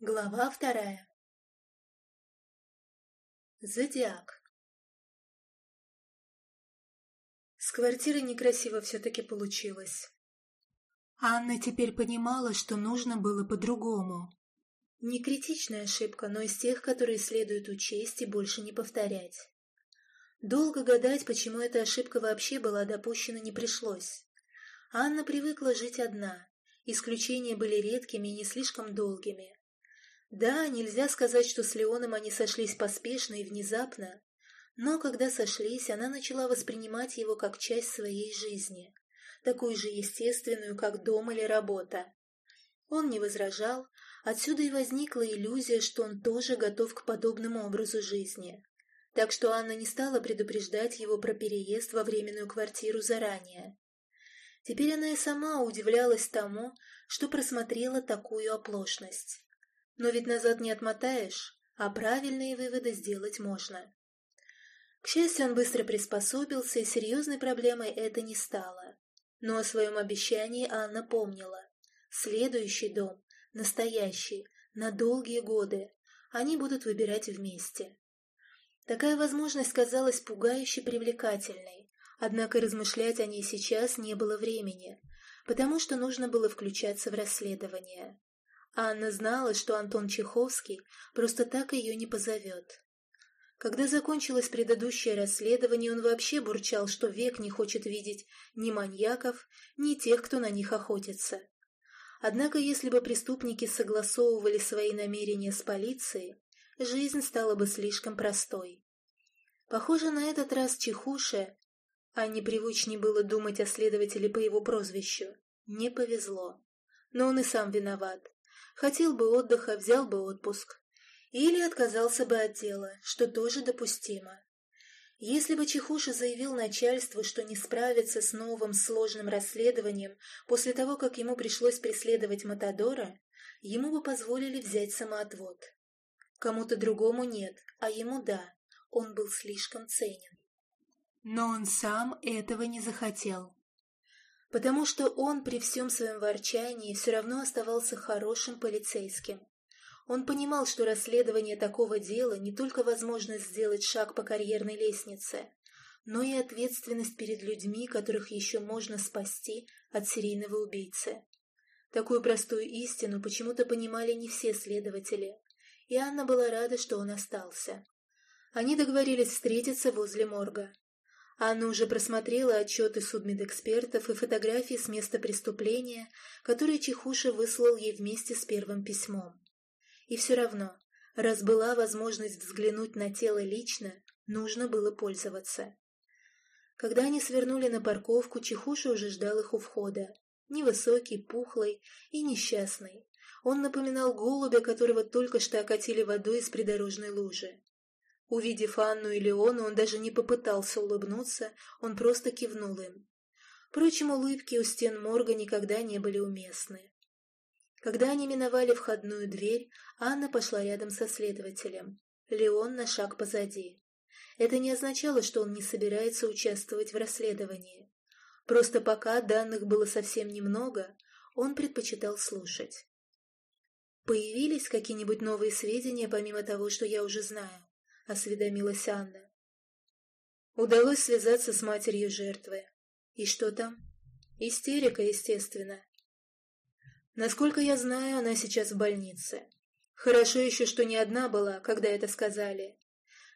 Глава вторая. Зодиак. С квартирой некрасиво все-таки получилось. Анна теперь понимала, что нужно было по-другому. Не критичная ошибка, но из тех, которые следует учесть и больше не повторять. Долго гадать, почему эта ошибка вообще была допущена, не пришлось. Анна привыкла жить одна. Исключения были редкими и не слишком долгими. Да, нельзя сказать, что с Леоном они сошлись поспешно и внезапно, но когда сошлись, она начала воспринимать его как часть своей жизни, такую же естественную, как дом или работа. Он не возражал, отсюда и возникла иллюзия, что он тоже готов к подобному образу жизни. Так что Анна не стала предупреждать его про переезд во временную квартиру заранее. Теперь она и сама удивлялась тому, что просмотрела такую оплошность. Но ведь назад не отмотаешь, а правильные выводы сделать можно. К счастью, он быстро приспособился, и серьезной проблемой это не стало. Но о своем обещании Анна помнила. Следующий дом, настоящий, на долгие годы, они будут выбирать вместе. Такая возможность казалась пугающе привлекательной, однако размышлять о ней сейчас не было времени, потому что нужно было включаться в расследование. Анна знала, что Антон Чеховский просто так ее не позовет. Когда закончилось предыдущее расследование, он вообще бурчал, что век не хочет видеть ни маньяков, ни тех, кто на них охотится. Однако, если бы преступники согласовывали свои намерения с полицией, жизнь стала бы слишком простой. Похоже, на этот раз Чехуше, а непривычнее было думать о следователе по его прозвищу, не повезло. Но он и сам виноват. Хотел бы отдыха, взял бы отпуск. Или отказался бы от дела, что тоже допустимо. Если бы Чехуша заявил начальству, что не справится с новым сложным расследованием после того, как ему пришлось преследовать Матадора, ему бы позволили взять самоотвод. Кому-то другому нет, а ему да, он был слишком ценен. Но он сам этого не захотел потому что он при всем своем ворчании все равно оставался хорошим полицейским. Он понимал, что расследование такого дела не только возможность сделать шаг по карьерной лестнице, но и ответственность перед людьми, которых еще можно спасти от серийного убийцы. Такую простую истину почему-то понимали не все следователи, и Анна была рада, что он остался. Они договорились встретиться возле морга. Анна уже просмотрела отчеты судмедэкспертов и фотографии с места преступления, которые Чехуша выслал ей вместе с первым письмом. И все равно, раз была возможность взглянуть на тело лично, нужно было пользоваться. Когда они свернули на парковку, Чехуша уже ждал их у входа. Невысокий, пухлый и несчастный. Он напоминал голубя, которого только что окатили водой из придорожной лужи. Увидев Анну и Леона, он даже не попытался улыбнуться, он просто кивнул им. Впрочем, улыбки у стен морга никогда не были уместны. Когда они миновали входную дверь, Анна пошла рядом со следователем. Леон на шаг позади. Это не означало, что он не собирается участвовать в расследовании. Просто пока данных было совсем немного, он предпочитал слушать. «Появились какие-нибудь новые сведения, помимо того, что я уже знаю?» — осведомилась Анна. Удалось связаться с матерью жертвы. И что там? Истерика, естественно. Насколько я знаю, она сейчас в больнице. Хорошо еще, что не одна была, когда это сказали.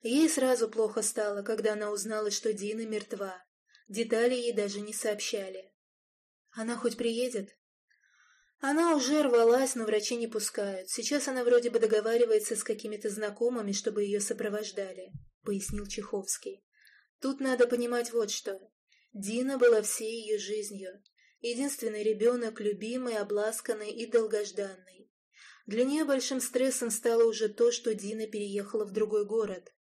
Ей сразу плохо стало, когда она узнала, что Дина мертва. Детали ей даже не сообщали. Она хоть приедет? Она уже рвалась, но врачи не пускают. Сейчас она вроде бы договаривается с какими-то знакомыми, чтобы ее сопровождали, — пояснил Чеховский. Тут надо понимать вот что. Дина была всей ее жизнью. Единственный ребенок, любимый, обласканный и долгожданный. Для нее большим стрессом стало уже то, что Дина переехала в другой город.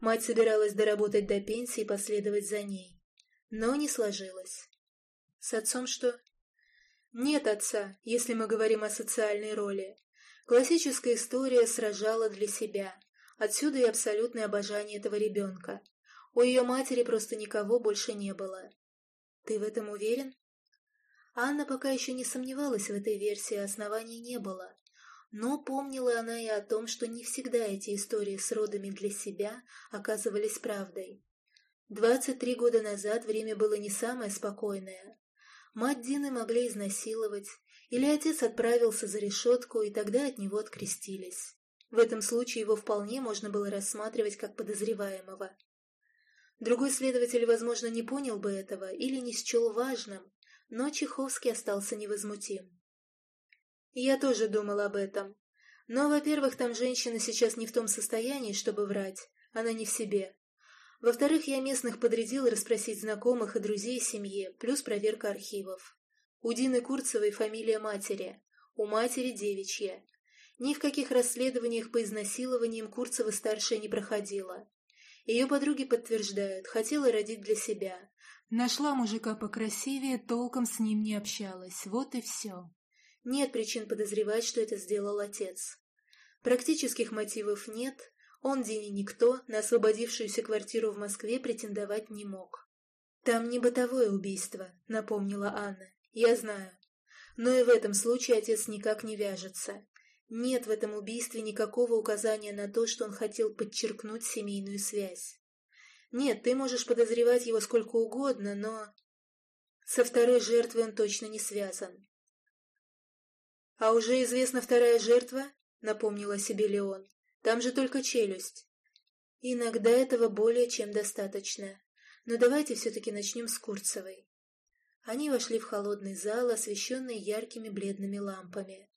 Мать собиралась доработать до пенсии и последовать за ней. Но не сложилось. С отцом что? Нет отца, если мы говорим о социальной роли. Классическая история сражала для себя. Отсюда и абсолютное обожание этого ребенка. У ее матери просто никого больше не было. Ты в этом уверен? Анна пока еще не сомневалась в этой версии, оснований не было. Но помнила она и о том, что не всегда эти истории с родами для себя оказывались правдой. Двадцать три года назад время было не самое спокойное. Мать Дины могли изнасиловать, или отец отправился за решетку, и тогда от него открестились. В этом случае его вполне можно было рассматривать как подозреваемого. Другой следователь, возможно, не понял бы этого или не счел важным, но Чеховский остался невозмутим. Я тоже думал об этом. Но, во-первых, там женщина сейчас не в том состоянии, чтобы врать, она не в себе. Во-вторых, я местных подрядил расспросить знакомых и друзей семьи, плюс проверка архивов. У Дины Курцевой фамилия матери, у матери девичья. Ни в каких расследованиях по изнасилованиям Курцева-старшая не проходила. Ее подруги подтверждают, хотела родить для себя. Нашла мужика покрасивее, толком с ним не общалась. Вот и все. Нет причин подозревать, что это сделал отец. Практических мотивов нет, он Дине никто, на освободившуюся квартиру в Москве претендовать не мог. «Там не бытовое убийство», — напомнила Анна. «Я знаю. Но и в этом случае отец никак не вяжется. Нет в этом убийстве никакого указания на то, что он хотел подчеркнуть семейную связь. Нет, ты можешь подозревать его сколько угодно, но... Со второй жертвой он точно не связан. «А уже известна вторая жертва?» — напомнила себе Леон. «Там же только челюсть». «Иногда этого более чем достаточно. Но давайте все-таки начнем с Курцевой». Они вошли в холодный зал, освещенный яркими бледными лампами.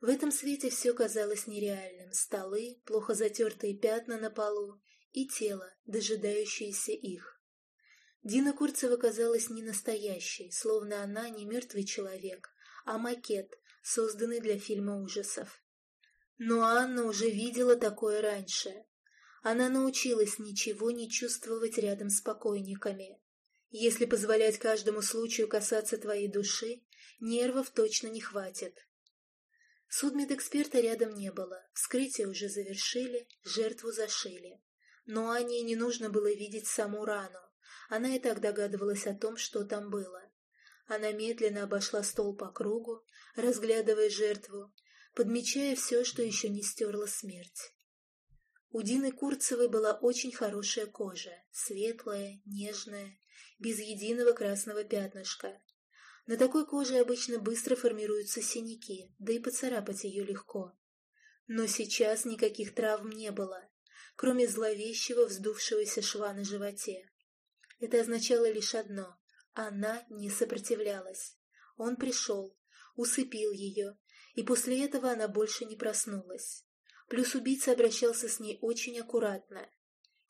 В этом свете все казалось нереальным. Столы, плохо затертые пятна на полу и тело, дожидающееся их. Дина Курцева казалась не настоящей, словно она не мертвый человек, а макет, созданный для фильма ужасов. Но Анна уже видела такое раньше. Она научилась ничего не чувствовать рядом с покойниками. Если позволять каждому случаю касаться твоей души, нервов точно не хватит. Судмедэксперта рядом не было, вскрытие уже завершили, жертву зашили. Но Ане не нужно было видеть саму рану. Она и так догадывалась о том, что там было. Она медленно обошла стол по кругу, разглядывая жертву, подмечая все, что еще не стерла смерть. У Дины Курцевой была очень хорошая кожа, светлая, нежная, без единого красного пятнышка, на такой коже обычно быстро формируются синяки, да и поцарапать ее легко. Но сейчас никаких травм не было, кроме зловещего вздувшегося шва на животе. Это означало лишь одно — она не сопротивлялась. Он пришел, усыпил ее, и после этого она больше не проснулась. Плюс убийца обращался с ней очень аккуратно,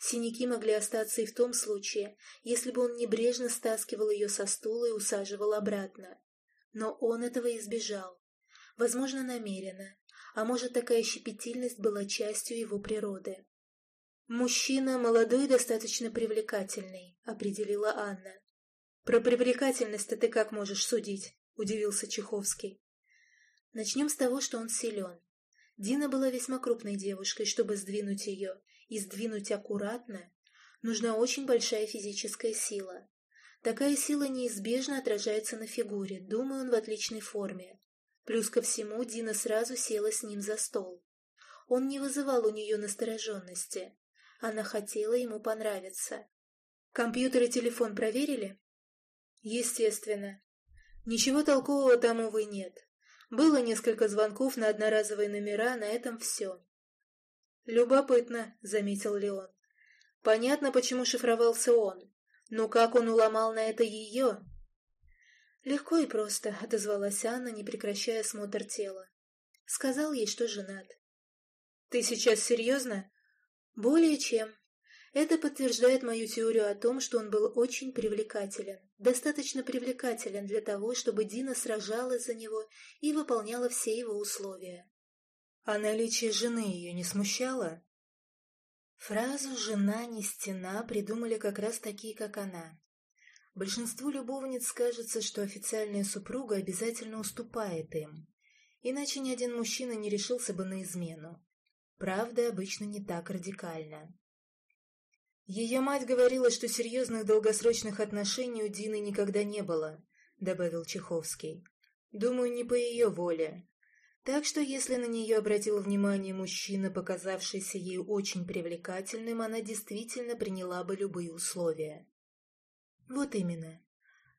Синяки могли остаться и в том случае, если бы он небрежно стаскивал ее со стула и усаживал обратно. Но он этого избежал. Возможно, намеренно. А может, такая щепетильность была частью его природы. «Мужчина молодой и достаточно привлекательный», — определила Анна. «Про привлекательность-то ты как можешь судить?» — удивился Чеховский. Начнем с того, что он силен. Дина была весьма крупной девушкой, чтобы сдвинуть ее, и сдвинуть аккуратно, нужна очень большая физическая сила. Такая сила неизбежно отражается на фигуре, думаю, он в отличной форме. Плюс ко всему Дина сразу села с ним за стол. Он не вызывал у нее настороженности. Она хотела ему понравиться. Компьютер и телефон проверили? Естественно. Ничего толкового там, увы, нет. Было несколько звонков на одноразовые номера, на этом все. «Любопытно», — заметил Леон. «Понятно, почему шифровался он. Но как он уломал на это ее?» «Легко и просто», — отозвалась Анна, не прекращая осмотр тела. Сказал ей, что женат. «Ты сейчас серьезно?» «Более чем. Это подтверждает мою теорию о том, что он был очень привлекателен. Достаточно привлекателен для того, чтобы Дина сражалась за него и выполняла все его условия. А наличие жены ее не смущало? Фразу «жена не стена» придумали как раз такие, как она. Большинству любовниц кажется, что официальная супруга обязательно уступает им, иначе ни один мужчина не решился бы на измену. Правда, обычно не так радикально. Ее мать говорила, что серьезных долгосрочных отношений у Дины никогда не было, добавил Чеховский. Думаю, не по ее воле. Так что если на нее обратил внимание мужчина, показавшийся ей очень привлекательным, она действительно приняла бы любые условия. Вот именно.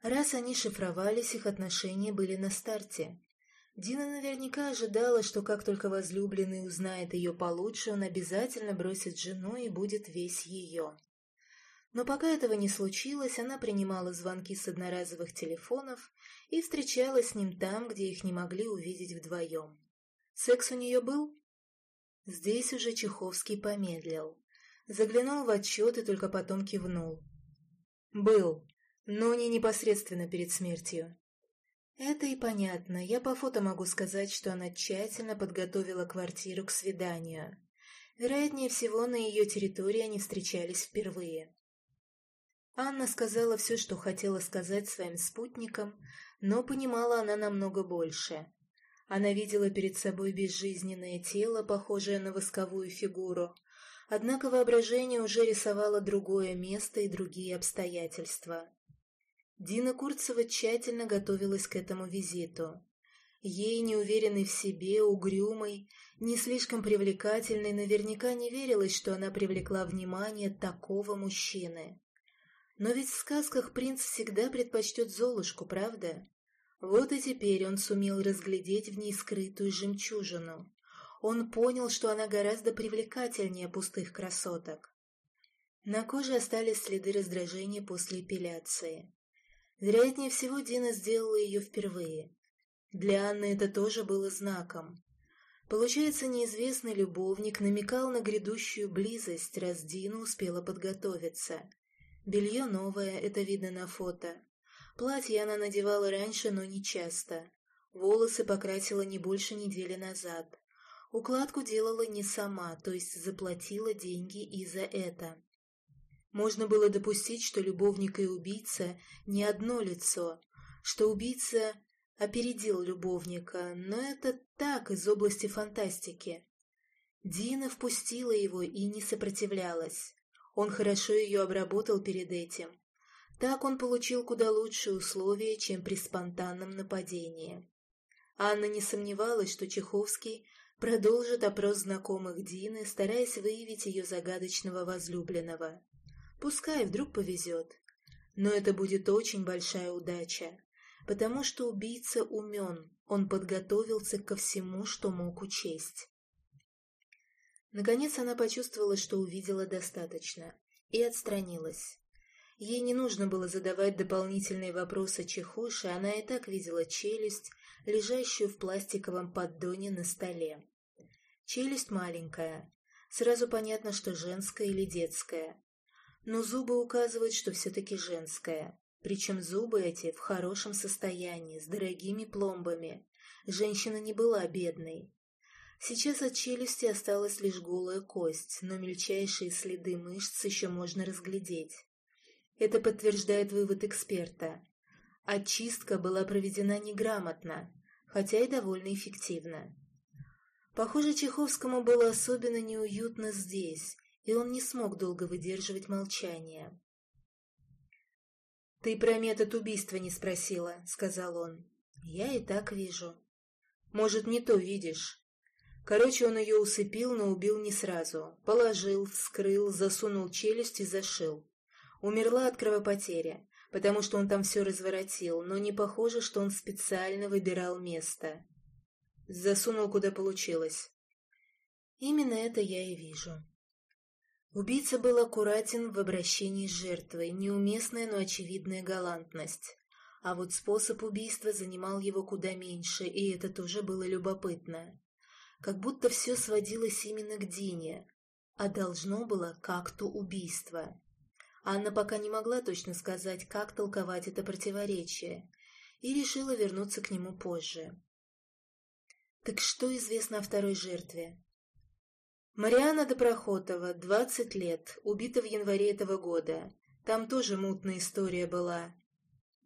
Раз они шифровались, их отношения были на старте. Дина наверняка ожидала, что как только возлюбленный узнает ее получше, он обязательно бросит жену и будет весь ее. Но пока этого не случилось, она принимала звонки с одноразовых телефонов и встречалась с ним там, где их не могли увидеть вдвоем. Секс у нее был? Здесь уже Чеховский помедлил. Заглянул в отчет и только потом кивнул. Был, но не непосредственно перед смертью. Это и понятно. Я по фото могу сказать, что она тщательно подготовила квартиру к свиданию. Вероятнее всего, на ее территории они встречались впервые. Анна сказала все, что хотела сказать своим спутникам, но понимала она намного больше. Она видела перед собой безжизненное тело, похожее на восковую фигуру, однако воображение уже рисовало другое место и другие обстоятельства. Дина Курцева тщательно готовилась к этому визиту. Ей, неуверенной в себе, угрюмой, не слишком привлекательной, наверняка не верилось, что она привлекла внимание такого мужчины. Но ведь в сказках принц всегда предпочтет Золушку, правда? Вот и теперь он сумел разглядеть в ней скрытую жемчужину. Он понял, что она гораздо привлекательнее пустых красоток. На коже остались следы раздражения после эпиляции. Вероятнее всего, Дина сделала ее впервые. Для Анны это тоже было знаком. Получается, неизвестный любовник намекал на грядущую близость, раз Дина успела подготовиться. Белье новое, это видно на фото. Платье она надевала раньше, но не часто. Волосы покрасила не больше недели назад. Укладку делала не сама, то есть заплатила деньги и за это. Можно было допустить, что любовник и убийца не одно лицо, что убийца опередил любовника, но это так, из области фантастики. Дина впустила его и не сопротивлялась. Он хорошо ее обработал перед этим. Так он получил куда лучшие условия, чем при спонтанном нападении. Анна не сомневалась, что Чеховский продолжит опрос знакомых Дины, стараясь выявить ее загадочного возлюбленного. Пускай вдруг повезет. Но это будет очень большая удача, потому что убийца умен, он подготовился ко всему, что мог учесть. Наконец она почувствовала, что увидела достаточно, и отстранилась. Ей не нужно было задавать дополнительные вопросы Чехуши, она и так видела челюсть, лежащую в пластиковом поддоне на столе. Челюсть маленькая, сразу понятно, что женская или детская. Но зубы указывают, что все-таки женская. Причем зубы эти в хорошем состоянии, с дорогими пломбами. Женщина не была бедной. Сейчас от челюсти осталась лишь голая кость, но мельчайшие следы мышц еще можно разглядеть. Это подтверждает вывод эксперта. Очистка была проведена неграмотно, хотя и довольно эффективно. Похоже, Чеховскому было особенно неуютно здесь, и он не смог долго выдерживать молчание. «Ты про метод убийства не спросила», — сказал он. «Я и так вижу». «Может, не то видишь. Короче, он ее усыпил, но убил не сразу. Положил, вскрыл, засунул челюсть и зашил. Умерла от кровопотери, потому что он там все разворотил, но не похоже, что он специально выбирал место. Засунул, куда получилось. Именно это я и вижу. Убийца был аккуратен в обращении с жертвой, неуместная, но очевидная галантность. А вот способ убийства занимал его куда меньше, и это тоже было любопытно как будто все сводилось именно к Дине, а должно было как-то убийство. Анна пока не могла точно сказать, как толковать это противоречие, и решила вернуться к нему позже. Так что известно о второй жертве? Мариана Доброхотова, 20 лет, убита в январе этого года. Там тоже мутная история была.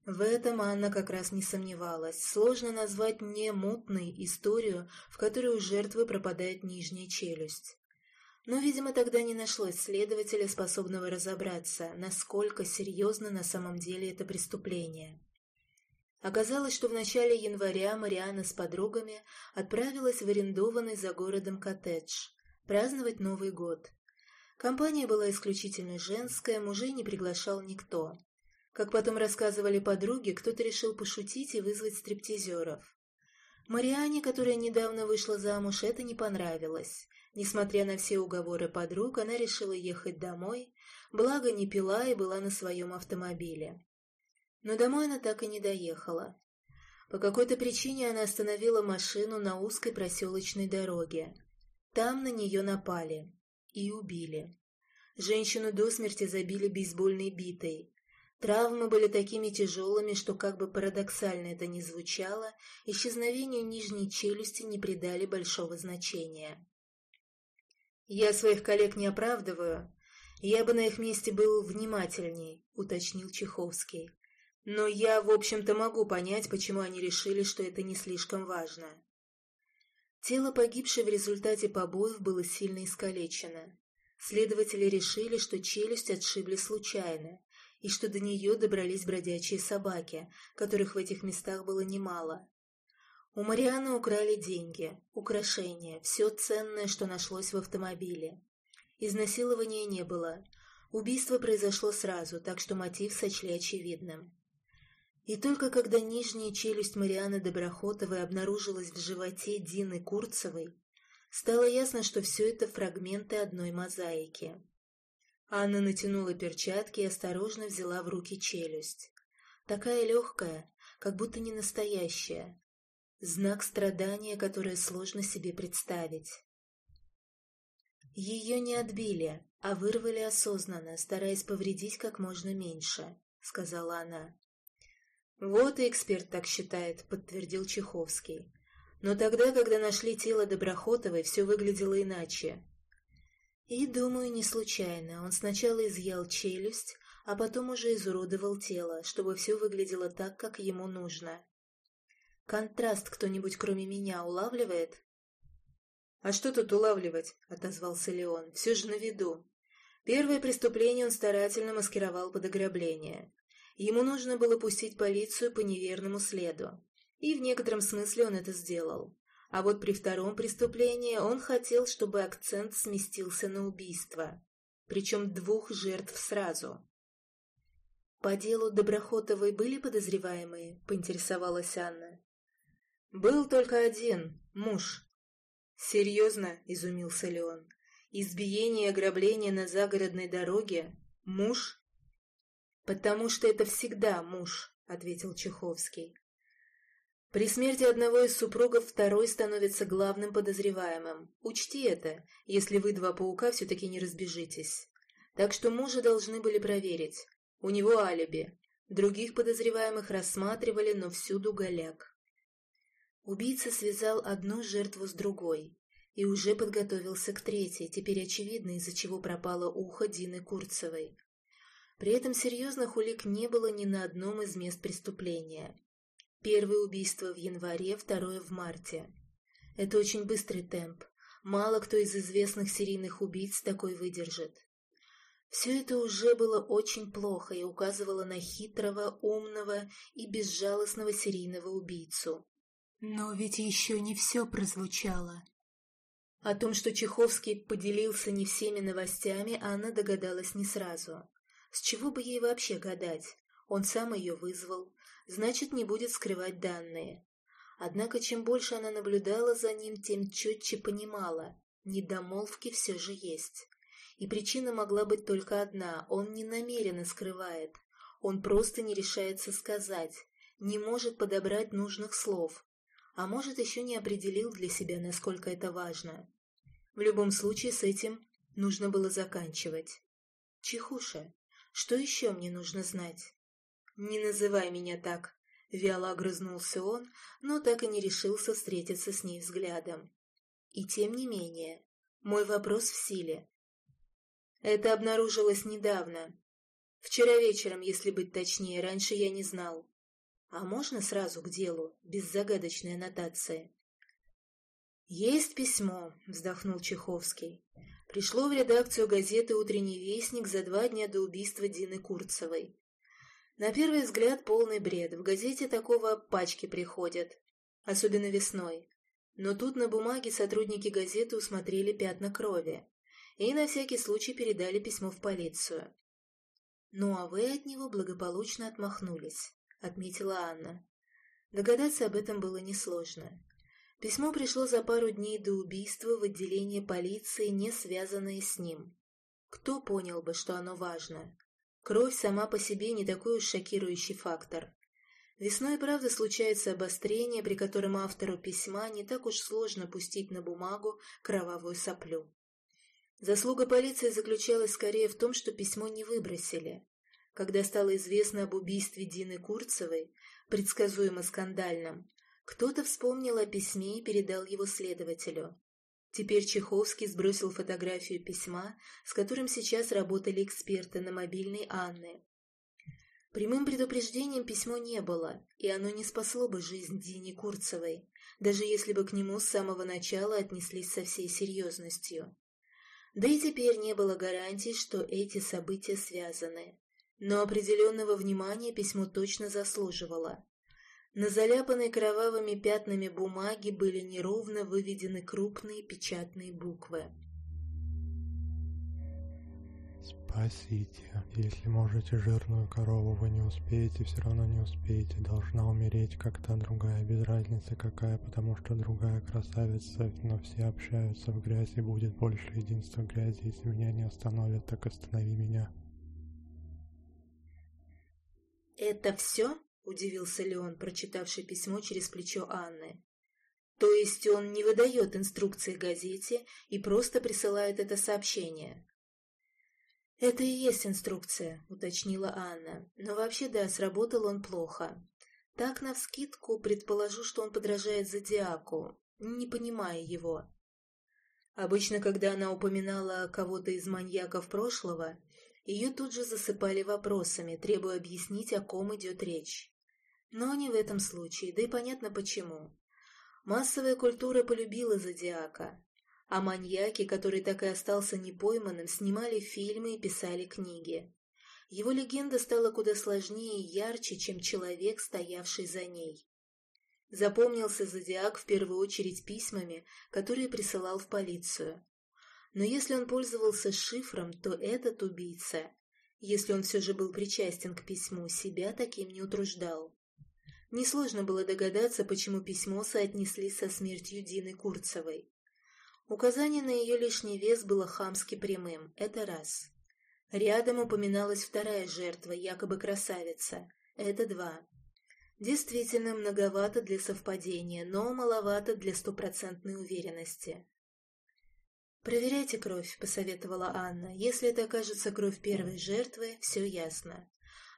В этом Анна как раз не сомневалась. Сложно назвать не мутной историю, в которой у жертвы пропадает нижняя челюсть. Но, видимо, тогда не нашлось следователя, способного разобраться, насколько серьезно на самом деле это преступление. Оказалось, что в начале января Мариана с подругами отправилась в арендованный за городом коттедж праздновать Новый год. Компания была исключительно женская, мужей не приглашал никто. Как потом рассказывали подруги, кто-то решил пошутить и вызвать стриптизеров. Мариане, которая недавно вышла замуж, это не понравилось. Несмотря на все уговоры подруг, она решила ехать домой, благо не пила и была на своем автомобиле. Но домой она так и не доехала. По какой-то причине она остановила машину на узкой проселочной дороге. Там на нее напали и убили. Женщину до смерти забили бейсбольной битой. Травмы были такими тяжелыми, что, как бы парадоксально это ни звучало, исчезновению нижней челюсти не придали большого значения. «Я своих коллег не оправдываю. Я бы на их месте был внимательней», — уточнил Чеховский. Но я, в общем-то, могу понять, почему они решили, что это не слишком важно. Тело погибшей в результате побоев было сильно искалечено. Следователи решили, что челюсть отшибли случайно, и что до нее добрались бродячие собаки, которых в этих местах было немало. У Марианы украли деньги, украшения, все ценное, что нашлось в автомобиле. Изнасилования не было. Убийство произошло сразу, так что мотив сочли очевидным. И только когда нижняя челюсть Марианы Доброхотовой обнаружилась в животе Дины Курцевой, стало ясно, что все это фрагменты одной мозаики. Анна натянула перчатки и осторожно взяла в руки челюсть. Такая легкая, как будто не настоящая. Знак страдания, которое сложно себе представить. Ее не отбили, а вырвали осознанно, стараясь повредить как можно меньше, сказала она. «Вот и эксперт так считает», — подтвердил Чеховский. «Но тогда, когда нашли тело Доброхотовой, все выглядело иначе». И, думаю, не случайно. Он сначала изъял челюсть, а потом уже изуродовал тело, чтобы все выглядело так, как ему нужно. Контраст кто-нибудь кроме меня улавливает? «А что тут улавливать?» — отозвался Леон. «Все же на виду. Первое преступление он старательно маскировал под ограбление. Ему нужно было пустить полицию по неверному следу. И в некотором смысле он это сделал. А вот при втором преступлении он хотел, чтобы акцент сместился на убийство. Причем двух жертв сразу. «По делу Доброхотовой были подозреваемые?» — поинтересовалась Анна. «Был только один, муж». «Серьезно?» — изумился Леон. «Избиение и ограбление на загородной дороге? Муж?» «Потому что это всегда муж», — ответил Чеховский. При смерти одного из супругов второй становится главным подозреваемым. Учти это, если вы, два паука, все-таки не разбежитесь. Так что мужа должны были проверить. У него алиби. Других подозреваемых рассматривали, но всюду голяк. Убийца связал одну жертву с другой и уже подготовился к третьей, теперь очевидно, из-за чего пропало ухо Дины Курцевой. При этом серьезных улик не было ни на одном из мест преступления. Первое убийство в январе, второе в марте. Это очень быстрый темп. Мало кто из известных серийных убийц такой выдержит. Все это уже было очень плохо и указывало на хитрого, умного и безжалостного серийного убийцу. Но ведь еще не все прозвучало. О том, что Чеховский поделился не всеми новостями, Анна догадалась не сразу. С чего бы ей вообще гадать? Он сам ее вызвал, значит, не будет скрывать данные. Однако, чем больше она наблюдала за ним, тем четче понимала, недомолвки все же есть. И причина могла быть только одна – он не намеренно скрывает. Он просто не решается сказать, не может подобрать нужных слов, а может, еще не определил для себя, насколько это важно. В любом случае, с этим нужно было заканчивать. Чехуша, что еще мне нужно знать? Не называй меня так. Вяло огрызнулся он, но так и не решился встретиться с ней взглядом. И тем не менее, мой вопрос в силе. Это обнаружилось недавно. Вчера вечером, если быть точнее, раньше я не знал. А можно сразу к делу, без загадочной аннотации? «Есть письмо», — вздохнул Чеховский. Пришло в редакцию газеты «Утренний вестник» за два дня до убийства Дины Курцевой. На первый взгляд полный бред. В газете такого пачки приходят. Особенно весной. Но тут на бумаге сотрудники газеты усмотрели пятна крови. И на всякий случай передали письмо в полицию. «Ну а вы от него благополучно отмахнулись», — отметила Анна. Догадаться об этом было несложно. Письмо пришло за пару дней до убийства в отделение полиции, не связанное с ним. Кто понял бы, что оно важно? Кровь сама по себе не такой уж шокирующий фактор. Весной, правда, случается обострение, при котором автору письма не так уж сложно пустить на бумагу кровавую соплю. Заслуга полиции заключалась скорее в том, что письмо не выбросили. Когда стало известно об убийстве Дины Курцевой, предсказуемо скандальном, кто-то вспомнил о письме и передал его следователю. Теперь Чеховский сбросил фотографию письма, с которым сейчас работали эксперты на мобильной Анны. Прямым предупреждением письмо не было, и оно не спасло бы жизнь Дине Курцевой, даже если бы к нему с самого начала отнеслись со всей серьезностью. Да и теперь не было гарантий, что эти события связаны. Но определенного внимания письмо точно заслуживало. На заляпанной кровавыми пятнами бумаги были неровно выведены крупные печатные буквы. «Спасите. Если можете жирную корову, вы не успеете, все равно не успеете. Должна умереть как та другая, без разницы какая, потому что другая красавица, но все общаются в грязи, будет больше единства грязи. Если меня не остановят, так останови меня». «Это все?» — удивился Леон, прочитавший письмо через плечо Анны. «То есть он не выдает инструкции газете и просто присылает это сообщение?» «Это и есть инструкция», — уточнила Анна. «Но вообще, да, сработал он плохо. Так, навскидку, предположу, что он подражает Зодиаку, не понимая его». Обычно, когда она упоминала кого-то из маньяков прошлого, ее тут же засыпали вопросами, требуя объяснить, о ком идет речь. Но не в этом случае, да и понятно почему. Массовая культура полюбила Зодиака, а маньяки, который так и остался непойманным, снимали фильмы и писали книги. Его легенда стала куда сложнее и ярче, чем человек, стоявший за ней. Запомнился Зодиак в первую очередь письмами, которые присылал в полицию. Но если он пользовался шифром, то этот убийца, если он все же был причастен к письму, себя таким не утруждал. Несложно было догадаться, почему письмо соотнесли со смертью Дины Курцевой. Указание на ее лишний вес было хамски прямым, это раз. Рядом упоминалась вторая жертва, якобы красавица, это два. Действительно, многовато для совпадения, но маловато для стопроцентной уверенности. «Проверяйте кровь», — посоветовала Анна. «Если это окажется кровь первой жертвы, все ясно.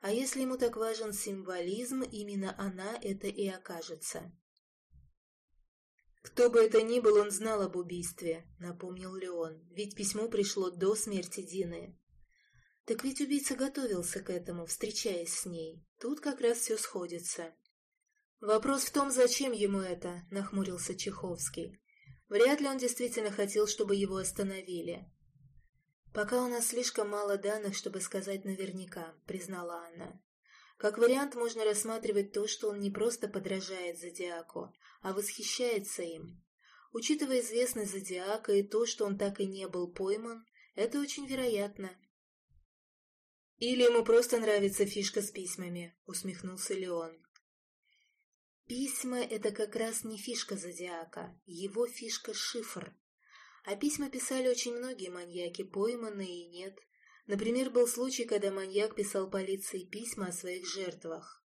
А если ему так важен символизм, именно она это и окажется. «Кто бы это ни был, он знал об убийстве», — напомнил Леон, «ведь письмо пришло до смерти Дины». «Так ведь убийца готовился к этому, встречаясь с ней. Тут как раз все сходится». «Вопрос в том, зачем ему это?» — нахмурился Чеховский. «Вряд ли он действительно хотел, чтобы его остановили. «Пока у нас слишком мало данных, чтобы сказать наверняка», — признала она. «Как вариант можно рассматривать то, что он не просто подражает Зодиаку, а восхищается им. Учитывая известность Зодиака и то, что он так и не был пойман, это очень вероятно». «Или ему просто нравится фишка с письмами», — усмехнулся Леон. «Письма — это как раз не фишка Зодиака, его фишка — шифр», а письма писали очень многие маньяки, пойманные и нет. Например, был случай, когда маньяк писал полиции письма о своих жертвах.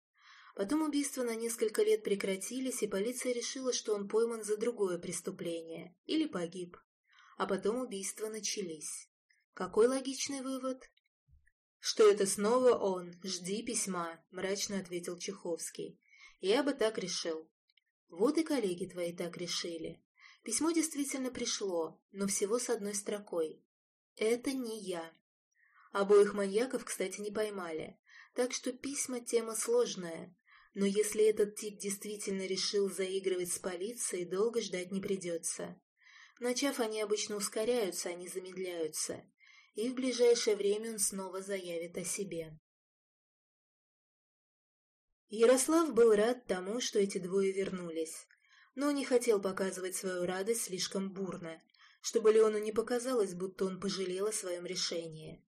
Потом убийства на несколько лет прекратились, и полиция решила, что он пойман за другое преступление или погиб. А потом убийства начались. Какой логичный вывод? «Что это снова он? Жди письма», — мрачно ответил Чеховский. «Я бы так решил». «Вот и коллеги твои так решили. Письмо действительно пришло, но всего с одной строкой. «Это не я». Обоих маньяков, кстати, не поймали, так что письма – тема сложная. Но если этот тип действительно решил заигрывать с полицией, долго ждать не придется. Начав, они обычно ускоряются, а не замедляются. И в ближайшее время он снова заявит о себе. Ярослав был рад тому, что эти двое вернулись, но не хотел показывать свою радость слишком бурно, чтобы Леону не показалось, будто он пожалел о своем решении.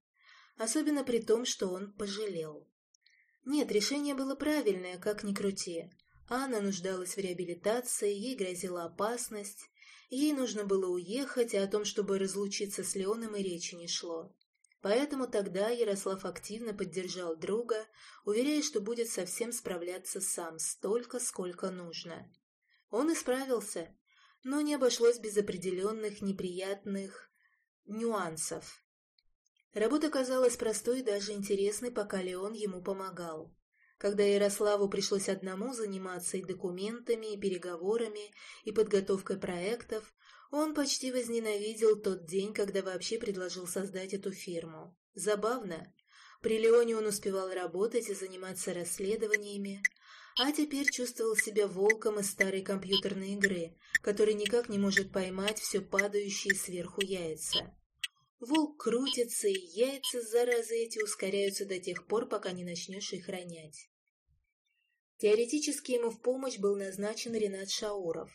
Особенно при том, что он пожалел. Нет, решение было правильное, как ни крути. Анна нуждалась в реабилитации, ей грозила опасность, ей нужно было уехать, а о том, чтобы разлучиться с Леоном, и речи не шло. Поэтому тогда Ярослав активно поддержал друга, уверяя, что будет совсем справляться сам, столько, сколько нужно. Он и справился, но не обошлось без определенных неприятных нюансов. Работа казалась простой и даже интересной, пока Леон ему помогал. Когда Ярославу пришлось одному заниматься и документами, и переговорами, и подготовкой проектов, он почти возненавидел тот день, когда вообще предложил создать эту фирму. Забавно. При Леоне он успевал работать и заниматься расследованиями, а теперь чувствовал себя волком из старой компьютерной игры, который никак не может поймать все падающие сверху яйца. Волк крутится, и яйца, заразы эти, ускоряются до тех пор, пока не начнешь их ронять. Теоретически ему в помощь был назначен Ренат Шауров,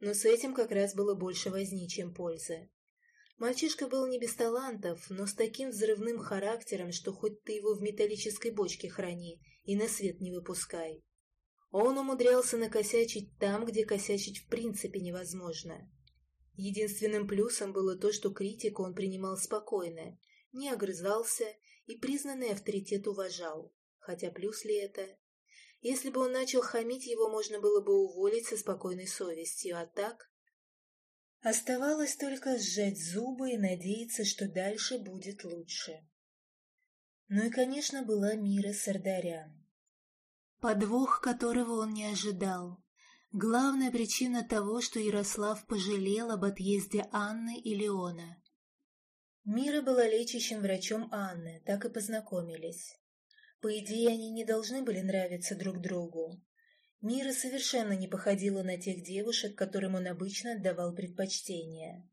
но с этим как раз было больше возни, чем пользы. Мальчишка был не без талантов, но с таким взрывным характером, что хоть ты его в металлической бочке храни и на свет не выпускай. Он умудрялся накосячить там, где косячить в принципе невозможно. Единственным плюсом было то, что критику он принимал спокойно, не огрызался и признанный авторитет уважал. Хотя плюс ли это? Если бы он начал хамить, его можно было бы уволить со спокойной совестью, а так... Оставалось только сжать зубы и надеяться, что дальше будет лучше. Ну и, конечно, была Мира Сардарян. Подвох, которого он не ожидал. Главная причина того, что Ярослав пожалел об отъезде Анны и Леона. Мира была лечащим врачом Анны, так и познакомились. По идее, они не должны были нравиться друг другу. Мира совершенно не походила на тех девушек, которым он обычно отдавал предпочтение.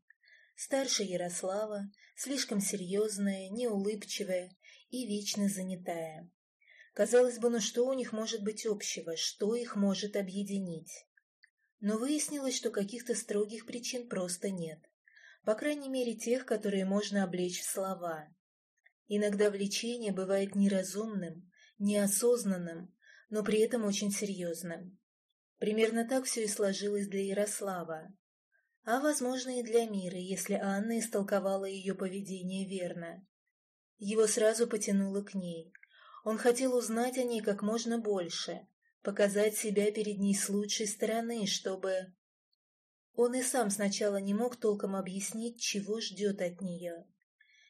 Старше Ярослава, слишком серьезная, неулыбчивая и вечно занятая. Казалось бы, ну что у них может быть общего, что их может объединить? Но выяснилось, что каких-то строгих причин просто нет. По крайней мере, тех, которые можно облечь в слова. Иногда влечение бывает неразумным, неосознанным, но при этом очень серьезным. Примерно так все и сложилось для Ярослава. А, возможно, и для Миры, если Анна истолковала ее поведение верно. Его сразу потянуло к ней. Он хотел узнать о ней как можно больше, показать себя перед ней с лучшей стороны, чтобы... Он и сам сначала не мог толком объяснить, чего ждет от нее.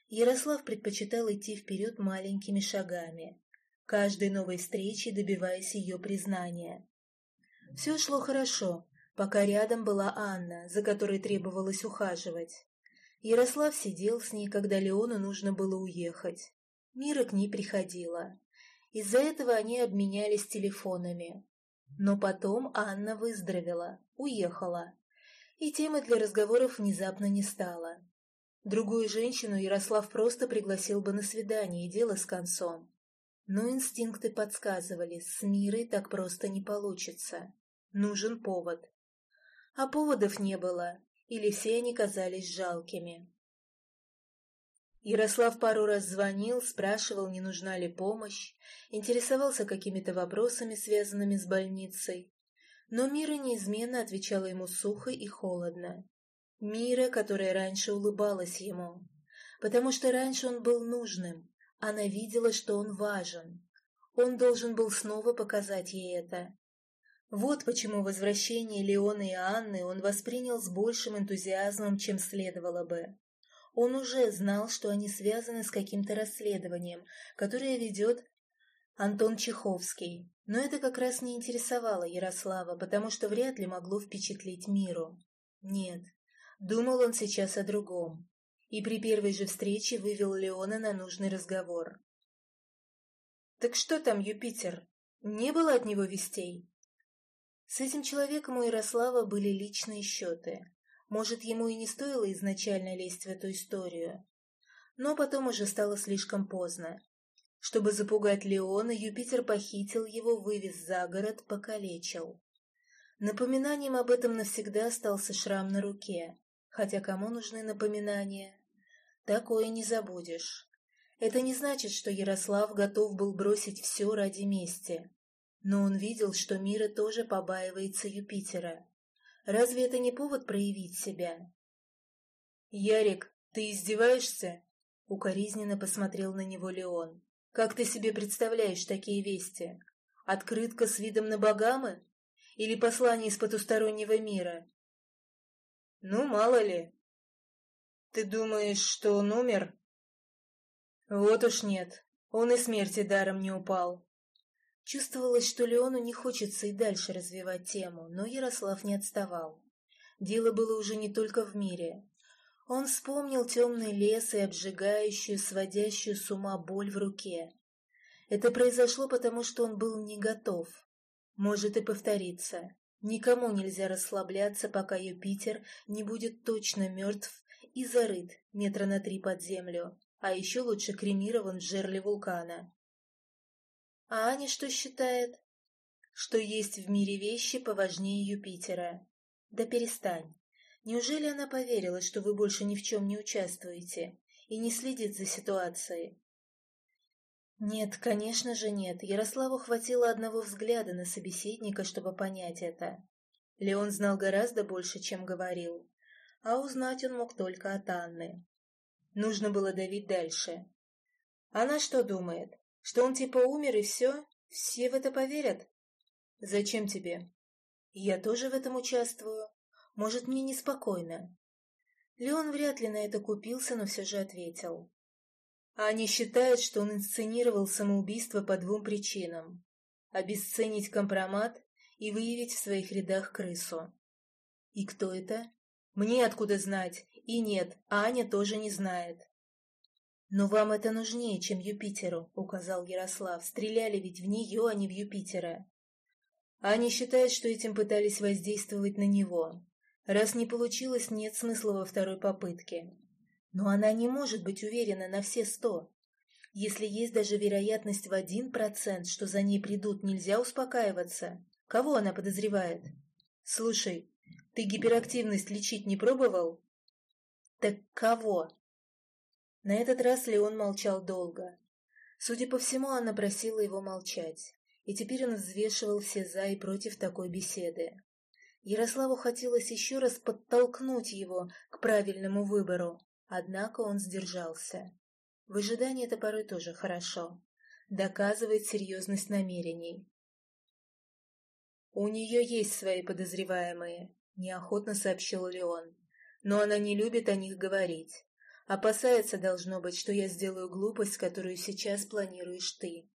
Ярослав предпочитал идти вперед маленькими шагами, каждой новой встречи добиваясь ее признания. Все шло хорошо, пока рядом была Анна, за которой требовалось ухаживать. Ярослав сидел с ней, когда Леону нужно было уехать. Мира к ней приходила. Из-за этого они обменялись телефонами. Но потом Анна выздоровела, уехала. И темы для разговоров внезапно не стало. Другую женщину Ярослав просто пригласил бы на свидание, и дело с концом. Но инстинкты подсказывали, с Мирой так просто не получится. Нужен повод. А поводов не было, или все они казались жалкими. Ярослав пару раз звонил, спрашивал, не нужна ли помощь, интересовался какими-то вопросами, связанными с больницей. Но Мира неизменно отвечала ему сухо и холодно. Мира, которая раньше улыбалась ему. Потому что раньше он был нужным. Она видела, что он важен. Он должен был снова показать ей это. Вот почему возвращение Леона и Анны он воспринял с большим энтузиазмом, чем следовало бы. Он уже знал, что они связаны с каким-то расследованием, которое ведет Антон Чеховский. Но это как раз не интересовало Ярослава, потому что вряд ли могло впечатлить миру. Нет, Думал он сейчас о другом, и при первой же встрече вывел Леона на нужный разговор. «Так что там, Юпитер? Не было от него вестей?» С этим человеком у Ярослава были личные счеты. Может, ему и не стоило изначально лезть в эту историю. Но потом уже стало слишком поздно. Чтобы запугать Леона, Юпитер похитил его, вывез за город, покалечил. Напоминанием об этом навсегда остался шрам на руке. Хотя кому нужны напоминания? Такое не забудешь. Это не значит, что Ярослав готов был бросить все ради мести. Но он видел, что Мира тоже побаивается Юпитера. Разве это не повод проявить себя? «Ярик, ты издеваешься?» — укоризненно посмотрел на него Леон. «Как ты себе представляешь такие вести? Открытка с видом на богамы? Или послание из потустороннего мира?» «Ну, мало ли. Ты думаешь, что он умер?» Вот уж нет, он и смерти даром не упал. Чувствовалось, что Леону не хочется и дальше развивать тему, но Ярослав не отставал. Дело было уже не только в мире. Он вспомнил темный лес и обжигающую, сводящую с ума боль в руке. Это произошло потому, что он был не готов. Может и повториться. Никому нельзя расслабляться, пока Юпитер не будет точно мертв и зарыт метра на три под землю, а еще лучше кремирован в жерле вулкана. А Аня что считает? Что есть в мире вещи поважнее Юпитера. Да перестань. Неужели она поверила, что вы больше ни в чем не участвуете и не следит за ситуацией? Нет, конечно же нет. Ярославу хватило одного взгляда на собеседника, чтобы понять это. Леон знал гораздо больше, чем говорил, а узнать он мог только от Анны. Нужно было давить дальше. Она что думает? Что он типа умер и все? Все в это поверят? Зачем тебе? Я тоже в этом участвую. Может, мне неспокойно. Леон вряд ли на это купился, но все же ответил. А они считают, что он инсценировал самоубийство по двум причинам. Обесценить компромат и выявить в своих рядах крысу. И кто это? Мне откуда знать? И нет, Аня тоже не знает. «Но вам это нужнее, чем Юпитеру», — указал Ярослав. «Стреляли ведь в нее, а не в Юпитера». Аня считает, что этим пытались воздействовать на него. Раз не получилось, нет смысла во второй попытке. Но она не может быть уверена на все сто. Если есть даже вероятность в один процент, что за ней придут, нельзя успокаиваться. Кого она подозревает? Слушай, ты гиперактивность лечить не пробовал? Так кого? На этот раз Леон молчал долго. Судя по всему, она просила его молчать, и теперь он взвешивал все «за» и против такой беседы. Ярославу хотелось еще раз подтолкнуть его к правильному выбору, однако он сдержался. В ожидании это порой тоже хорошо. Доказывает серьезность намерений. «У нее есть свои подозреваемые», — неохотно сообщил Леон но она не любит о них говорить. Опасается, должно быть, что я сделаю глупость, которую сейчас планируешь ты.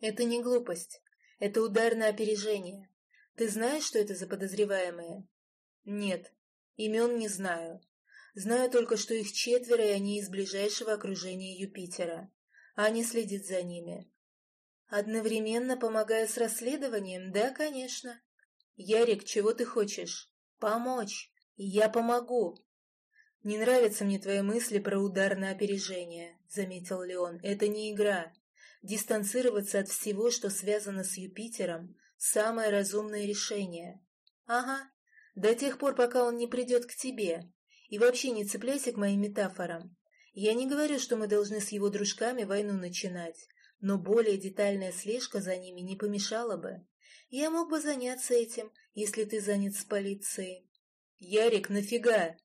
Это не глупость. Это удар на опережение. Ты знаешь, что это за подозреваемые? Нет. Имен не знаю. Знаю только, что их четверо, и они из ближайшего окружения Юпитера. Аня следит за ними. Одновременно помогая с расследованием? Да, конечно. Ярик, чего ты хочешь? Помочь. «Я помогу!» «Не нравятся мне твои мысли про удар на опережение», — заметил Леон. «Это не игра. Дистанцироваться от всего, что связано с Юпитером, — самое разумное решение». «Ага. До тех пор, пока он не придет к тебе. И вообще не цепляйся к моим метафорам. Я не говорю, что мы должны с его дружками войну начинать, но более детальная слежка за ними не помешала бы. Я мог бы заняться этим, если ты занят с полицией. «Ярик, нафига?»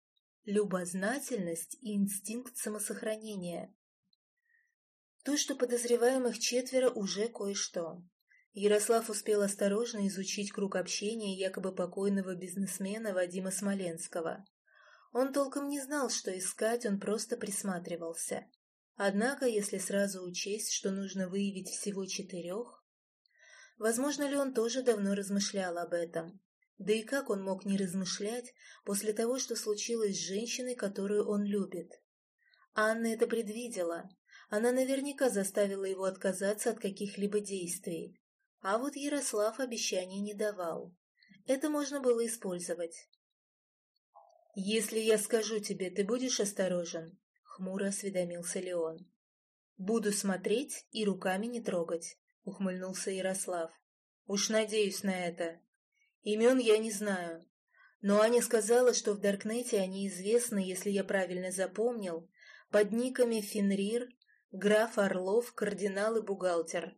Любознательность и инстинкт самосохранения. То, что подозреваемых четверо, уже кое-что. Ярослав успел осторожно изучить круг общения якобы покойного бизнесмена Вадима Смоленского. Он толком не знал, что искать, он просто присматривался. Однако, если сразу учесть, что нужно выявить всего четырех... Возможно ли он тоже давно размышлял об этом? Да и как он мог не размышлять после того, что случилось с женщиной, которую он любит? Анна это предвидела. Она наверняка заставила его отказаться от каких-либо действий. А вот Ярослав обещаний не давал. Это можно было использовать. «Если я скажу тебе, ты будешь осторожен?» — хмуро осведомился Леон. Буду смотреть и руками не трогать, ухмыльнулся Ярослав. Уж надеюсь на это. Имен я не знаю. Но Аня сказала, что в Даркнете они известны, если я правильно запомнил, под никами Фенрир, граф Орлов, кардинал и бухгалтер.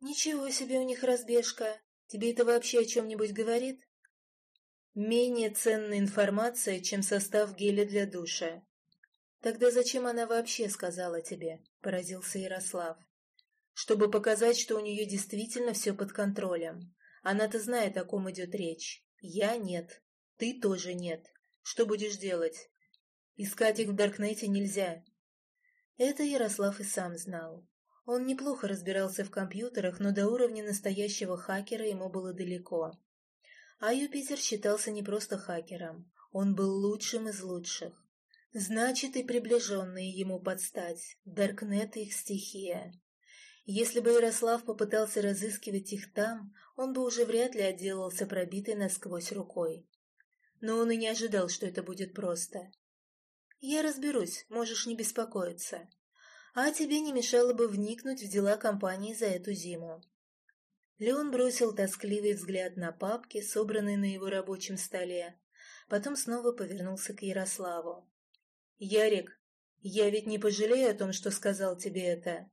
Ничего себе у них разбежка. Тебе это вообще о чем-нибудь говорит? Менее ценная информация, чем состав геля для душа. Тогда зачем она вообще сказала тебе? Поразился Ярослав. Чтобы показать, что у нее действительно все под контролем. Она-то знает, о ком идет речь. Я нет. Ты тоже нет. Что будешь делать? Искать их в Даркнете нельзя. Это Ярослав и сам знал. Он неплохо разбирался в компьютерах, но до уровня настоящего хакера ему было далеко. А Юпитер считался не просто хакером, он был лучшим из лучших. Значит, и приближенные ему подстать, Даркнет их стихия. Если бы Ярослав попытался разыскивать их там, он бы уже вряд ли отделался пробитой насквозь рукой. Но он и не ожидал, что это будет просто. «Я разберусь, можешь не беспокоиться а тебе не мешало бы вникнуть в дела компании за эту зиму. Леон бросил тоскливый взгляд на папки, собранные на его рабочем столе, потом снова повернулся к Ярославу. «Ярик, я ведь не пожалею о том, что сказал тебе это.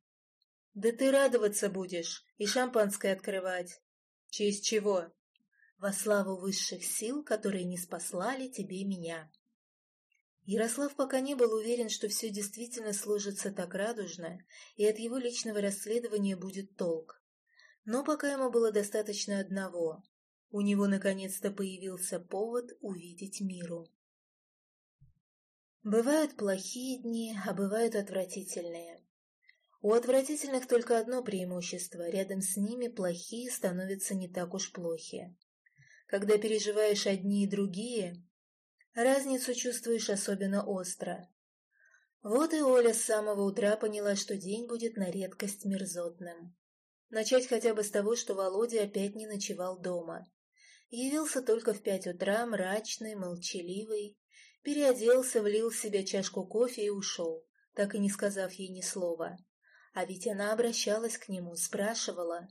Да ты радоваться будешь и шампанское открывать. Честь чего? Во славу высших сил, которые не спаслали тебе меня». Ярослав пока не был уверен, что все действительно сложится так радужно, и от его личного расследования будет толк. Но пока ему было достаточно одного. У него наконец-то появился повод увидеть миру. Бывают плохие дни, а бывают отвратительные. У отвратительных только одно преимущество – рядом с ними плохие становятся не так уж плохи. Когда переживаешь одни и другие, Разницу чувствуешь особенно остро. Вот и Оля с самого утра поняла, что день будет на редкость мерзотным. Начать хотя бы с того, что Володя опять не ночевал дома. Явился только в пять утра, мрачный, молчаливый, переоделся, влил в себя чашку кофе и ушел, так и не сказав ей ни слова. А ведь она обращалась к нему, спрашивала.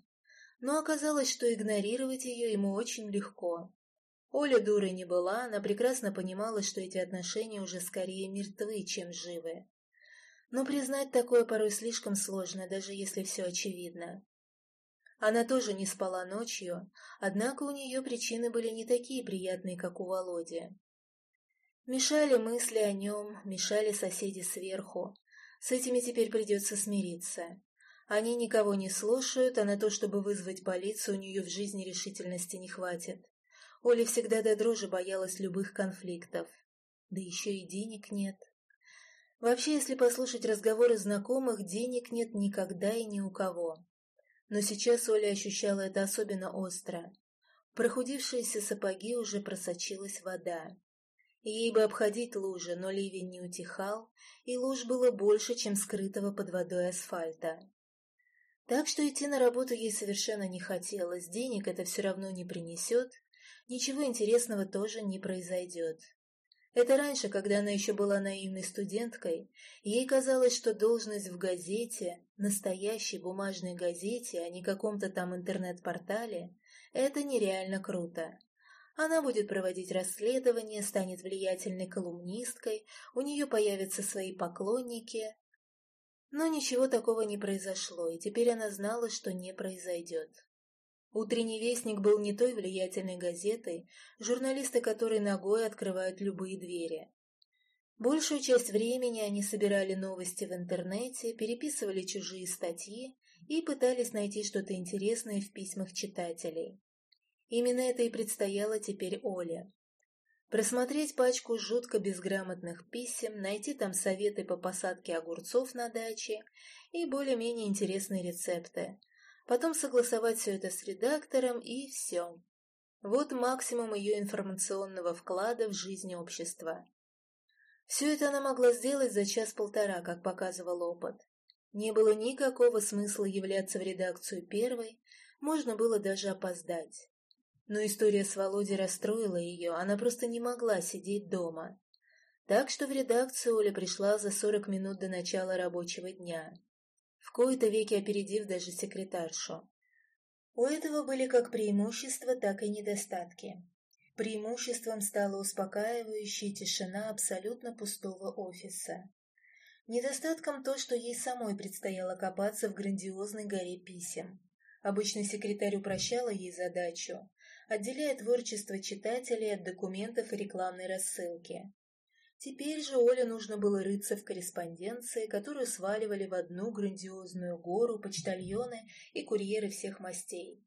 Но оказалось, что игнорировать ее ему очень легко. Оля дурой не была, она прекрасно понимала, что эти отношения уже скорее мертвы, чем живы. Но признать такое порой слишком сложно, даже если все очевидно. Она тоже не спала ночью, однако у нее причины были не такие приятные, как у Володи. Мешали мысли о нем, мешали соседи сверху. С этими теперь придется смириться. Они никого не слушают, а на то, чтобы вызвать полицию, у нее в жизни решительности не хватит. Оля всегда до дрожи боялась любых конфликтов. Да еще и денег нет. Вообще, если послушать разговоры знакомых, денег нет никогда и ни у кого. Но сейчас Оля ощущала это особенно остро. В прохудившиеся сапоги уже просочилась вода. Ей бы обходить лужи, но ливень не утихал, и луж было больше, чем скрытого под водой асфальта. Так что идти на работу ей совершенно не хотелось, денег это все равно не принесет, ничего интересного тоже не произойдет. Это раньше, когда она еще была наивной студенткой, ей казалось, что должность в газете, настоящей бумажной газете, а не каком-то там интернет-портале, это нереально круто. Она будет проводить расследование, станет влиятельной колумнисткой, у нее появятся свои поклонники. Но ничего такого не произошло, и теперь она знала, что не произойдет. Утренний вестник был не той влиятельной газетой, журналисты которой ногой открывают любые двери. Большую часть времени они собирали новости в интернете, переписывали чужие статьи и пытались найти что-то интересное в письмах читателей. Именно это и предстояло теперь Оле. Просмотреть пачку жутко безграмотных писем, найти там советы по посадке огурцов на даче и более-менее интересные рецепты – потом согласовать все это с редактором и все. Вот максимум ее информационного вклада в жизнь общества. Все это она могла сделать за час-полтора, как показывал опыт. Не было никакого смысла являться в редакцию первой, можно было даже опоздать. Но история с Володей расстроила ее, она просто не могла сидеть дома. Так что в редакцию Оля пришла за сорок минут до начала рабочего дня, в кои-то веки опередив даже секретаршу. У этого были как преимущества, так и недостатки. Преимуществом стала успокаивающая тишина абсолютно пустого офиса. Недостатком то, что ей самой предстояло копаться в грандиозной горе писем. Обычно секретарь упрощала ей задачу, отделяя творчество читателей от документов и рекламной рассылки. Теперь же Оле нужно было рыться в корреспонденции, которую сваливали в одну грандиозную гору почтальоны и курьеры всех мастей.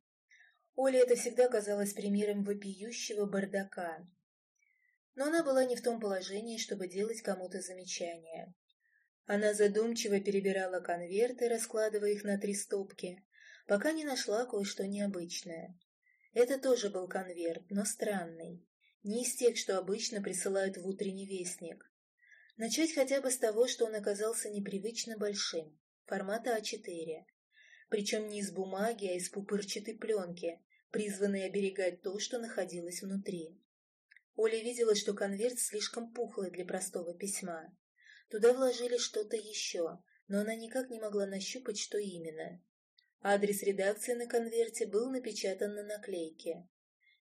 Оле это всегда казалось примером вопиющего бардака. Но она была не в том положении, чтобы делать кому-то замечания. Она задумчиво перебирала конверты, раскладывая их на три стопки, пока не нашла кое-что необычное. Это тоже был конверт, но странный. Не из тех, что обычно присылают в утренний вестник. Начать хотя бы с того, что он оказался непривычно большим, формата А4. Причем не из бумаги, а из пупырчатой пленки, призванной оберегать то, что находилось внутри. Оля видела, что конверт слишком пухлый для простого письма. Туда вложили что-то еще, но она никак не могла нащупать, что именно. Адрес редакции на конверте был напечатан на наклейке.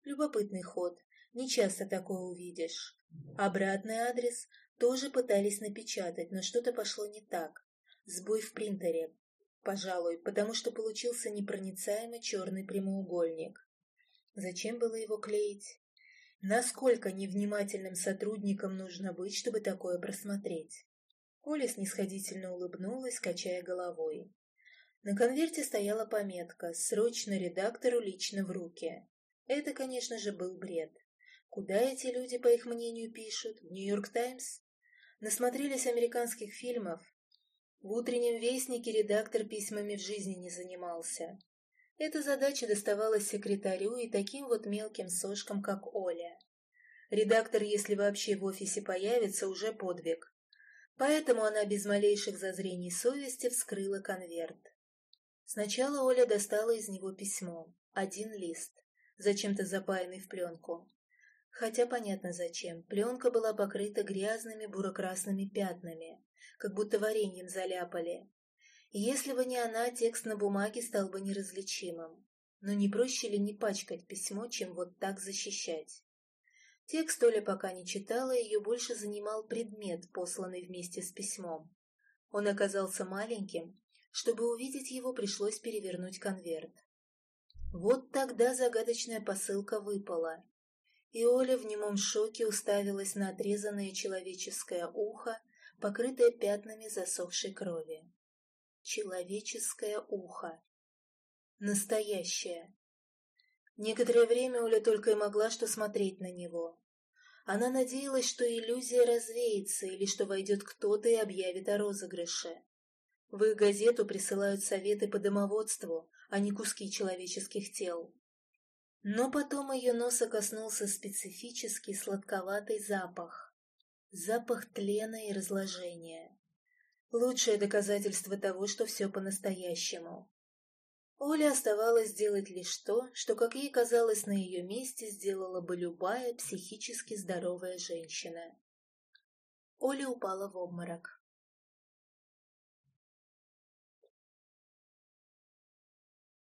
Любопытный ход, не часто такое увидишь. Обратный адрес тоже пытались напечатать, но что-то пошло не так. Сбой в принтере. Пожалуй, потому что получился непроницаемый черный прямоугольник. Зачем было его клеить? Насколько невнимательным сотрудникам нужно быть, чтобы такое просмотреть? Оля снисходительно улыбнулась, качая головой. На конверте стояла пометка «Срочно редактору лично в руки». Это, конечно же, был бред. Куда эти люди, по их мнению, пишут? В «Нью-Йорк Таймс»? Насмотрелись американских фильмов. В «Утреннем вестнике» редактор письмами в жизни не занимался. Эта задача доставалась секретарю и таким вот мелким сошкам, как Оля. Редактор, если вообще в офисе появится, уже подвиг. Поэтому она без малейших зазрений совести вскрыла конверт. Сначала Оля достала из него письмо, один лист, зачем-то запаянный в пленку. Хотя понятно зачем, пленка была покрыта грязными буро-красными пятнами, как будто вареньем заляпали. Если бы не она, текст на бумаге стал бы неразличимым. Но не проще ли не пачкать письмо, чем вот так защищать? Текст Оля пока не читала, ее больше занимал предмет, посланный вместе с письмом. Он оказался маленьким, чтобы увидеть его, пришлось перевернуть конверт. Вот тогда загадочная посылка выпала, и Оля в немом шоке уставилась на отрезанное человеческое ухо, покрытое пятнами засохшей крови. Человеческое ухо. Настоящее. Некоторое время Оля только и могла что смотреть на него. Она надеялась, что иллюзия развеется или что войдет кто-то и объявит о розыгрыше. В их газету присылают советы по домоводству, а не куски человеческих тел. Но потом ее носа коснулся специфический сладковатый запах. Запах тлена и разложения. Лучшее доказательство того, что все по-настоящему. Оле оставалось сделать лишь то, что, как ей казалось, на ее месте сделала бы любая психически здоровая женщина. Оля упала в обморок.